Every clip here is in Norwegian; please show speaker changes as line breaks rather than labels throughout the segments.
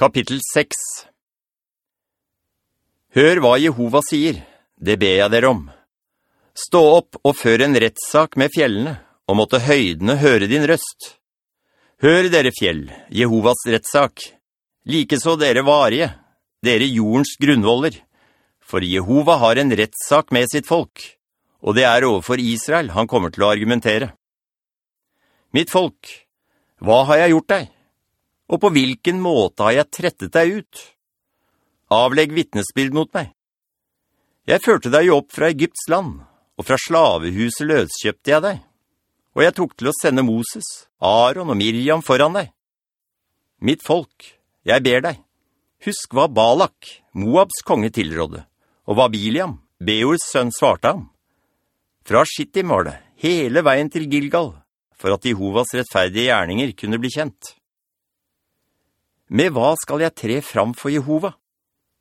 Kapittel 6 Hør hva Jehova sier, det ber jeg dere om. Stå opp og før en rettssak med fjellene, og måtte høydene høre din røst. Hør dere fjell, Jehovas rettssak. Likeså dere varige, dere jordens grunnvoller. For Jehova har en rettssak med sitt folk, og det er overfor Israel han kommer til å argumentere. Mitt folk, hva har jeg gjort deg? Og på hvilken måte har jeg trettet deg ut? Avlegg vittnesbild mot meg. Jeg førte deg jo opp fra Egypts land, og fra slavehuset løskjøpte jeg deg. Og jeg tok til å sende Moses, Aaron og Miriam foran deg. Mitt folk, jeg ber deg, husk hva Balak, Moabs konge tilrådde, og hva Biliam, Beors sønn, svarte ham. Fra Shittim var det, hele veien til Gilgal, for at Jehovas rettferdige gjerninger kunne bli kjent. Med hva skal jeg tre fram for Jehova?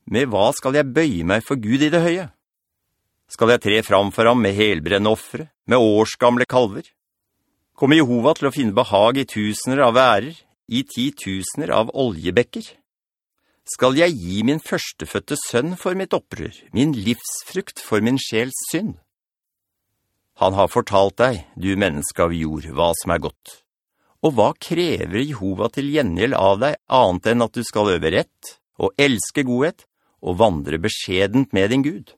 Med hva skal jeg bøye meg for Gud i det høye? Skal jeg tre fram for ham med helbrennende offre, med årsgamle kalver? Kommer Jehova til å finne behag i tusener av ærer, i ti tusener av oljebekker? Skal jeg gi min førsteføtte sønn for mitt opprør, min livsfrukt for min sjels synd? Han har fortalt deg, du menneske av jord, hva som er godt. Og hva krever Jehova til gjengjeld av deg, annet enn at du skal øve rett, og elske godhet, og vandre beskjedent med din Gud?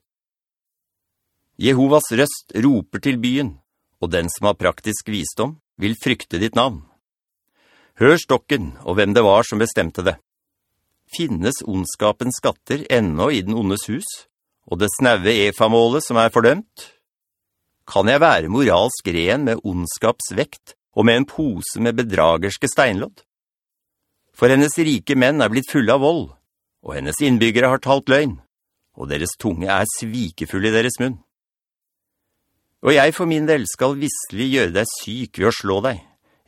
Jehovas røst roper til byen, og den som har praktisk visdom vil frykte ditt navn. Hør stokken og hvem det var som bestemte det. Finnes ondskapens skatter ennå i den ondes hus, og det snøve efamålet som er fordømt? Kan jeg være moralsk ren med ondskapsvekt og med en pose med bedragerske steinlodd? For hennes rike menn er blitt fulle av vold, og hennes innbyggere har talt løgn, og deres tunge er svikefull i deres munn. Og jeg for min del skal visselig gjøre deg syk ved å slå deg.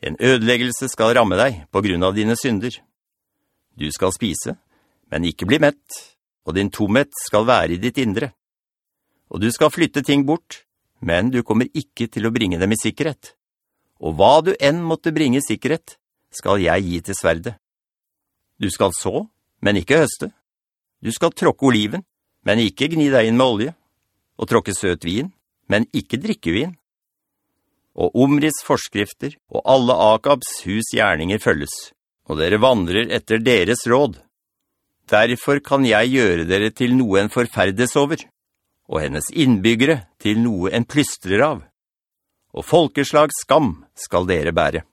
En ødeleggelse skal ramme deg på grunn av dine synder. Du skal spise, men ikke bli mett, og din tomhet skal være i ditt indre. Og du skal flytte ting bort, men du kommer ikke til å bringe dem i sikkerhet. Og hva du enn måtte bringe sikkerhet, skal jeg gi til sverde. Du skal så, men ikke høste. Du skal tråkke oliven, men ikke gni deg inn med olje, og tråkke søt vin, men ikke drikkevin. Og Omris forskrifter og alle Akabs hus gjerninger følges, og dere vandrer etter deres råd. Derfor kan jeg gjøre dere til noe en forferdes over, og hennes innbyggere til noe en plystrer av. Og folkeslags skam skal dere bære.